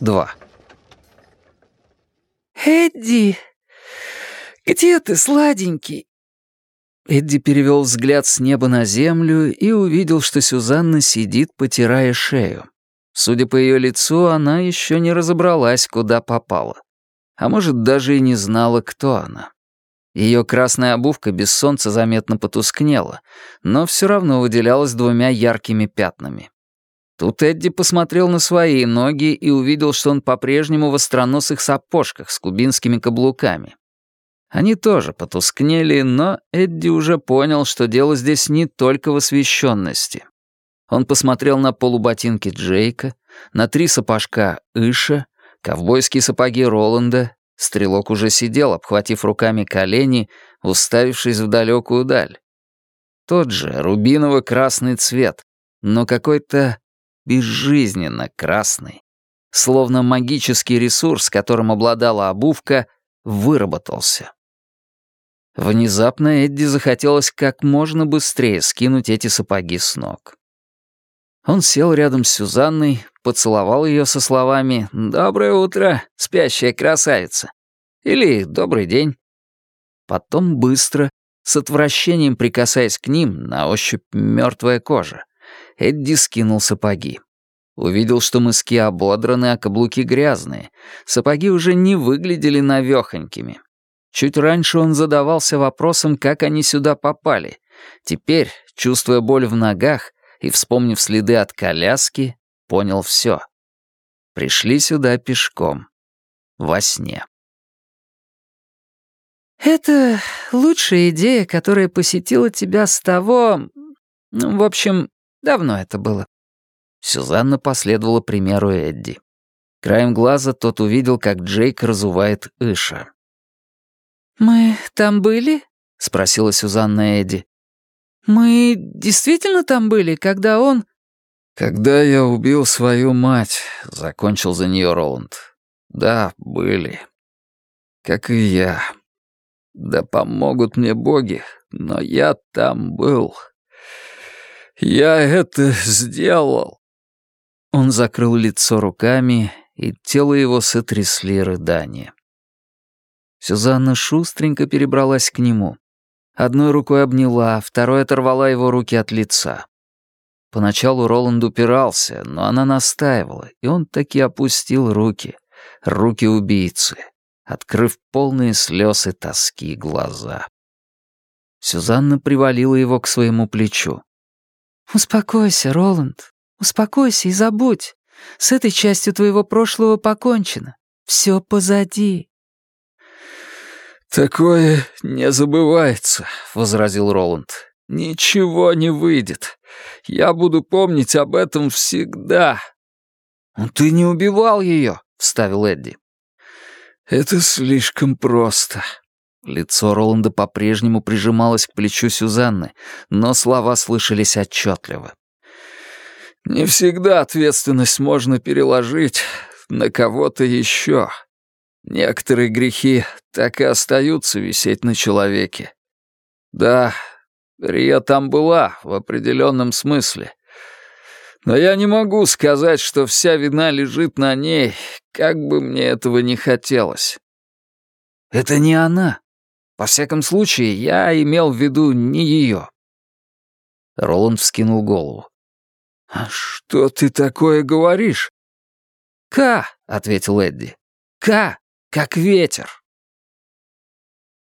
Два. «Эдди, где ты, сладенький?» Эдди перевел взгляд с неба на землю и увидел, что Сюзанна сидит, потирая шею. Судя по ее лицу, она еще не разобралась, куда попала. А может, даже и не знала, кто она. Ее красная обувка без солнца заметно потускнела, но все равно выделялась двумя яркими пятнами. Тут Эдди посмотрел на свои ноги и увидел, что он по-прежнему в остроносых сапожках с кубинскими каблуками. Они тоже потускнели, но Эдди уже понял, что дело здесь не только в освещенности. Он посмотрел на полуботинки Джейка, на три сапожка Иша, ковбойские сапоги Роланда. Стрелок уже сидел, обхватив руками колени, уставившись в далекую даль. Тот же рубиново-красный цвет, но какой-то безжизненно красный. Словно магический ресурс, которым обладала обувка, выработался. Внезапно Эдди захотелось как можно быстрее скинуть эти сапоги с ног. Он сел рядом с Сюзанной, поцеловал ее со словами «Доброе утро, спящая красавица» или «Добрый день». Потом быстро, с отвращением прикасаясь к ним, на ощупь мертвая кожа, Эдди скинул сапоги. Увидел, что мыски ободраны, а каблуки грязные. Сапоги уже не выглядели навёхонькими. Чуть раньше он задавался вопросом, как они сюда попали. Теперь, чувствуя боль в ногах и вспомнив следы от коляски, понял всё. Пришли сюда пешком. Во сне. «Это лучшая идея, которая посетила тебя с того... Ну, в общем, давно это было». Сюзанна последовала примеру Эдди. Краем глаза тот увидел, как Джейк разувает Иша. «Мы там были?» — спросила Сюзанна Эдди. «Мы действительно там были, когда он...» «Когда я убил свою мать», — закончил за нее Роланд. «Да, были. Как и я. Да помогут мне боги, но я там был. Я это сделал». Он закрыл лицо руками, и тело его сотрясли рыдания. Сюзанна шустренько перебралась к нему. Одной рукой обняла, второй оторвала его руки от лица. Поначалу Роланд упирался, но она настаивала, и он таки опустил руки, руки убийцы, открыв полные слез и тоски глаза. Сюзанна привалила его к своему плечу. «Успокойся, Роланд, успокойся и забудь. С этой частью твоего прошлого покончено. Все позади. «Такое не забывается», — возразил Роланд. «Ничего не выйдет. Я буду помнить об этом всегда». «Ты не убивал ее», — вставил Эдди. «Это слишком просто». Лицо Роланда по-прежнему прижималось к плечу Сюзанны, но слова слышались отчетливо. «Не всегда ответственность можно переложить на кого-то еще. Некоторые грехи так и остаются висеть на человеке. Да, Рия там была, в определенном смысле. Но я не могу сказать, что вся вина лежит на ней, как бы мне этого не хотелось. Это не она. Во всяком случае, я имел в виду не ее. Роланд вскинул голову. «А что ты такое говоришь?» «Ка», — ответил Эдди. «Ка, как ветер».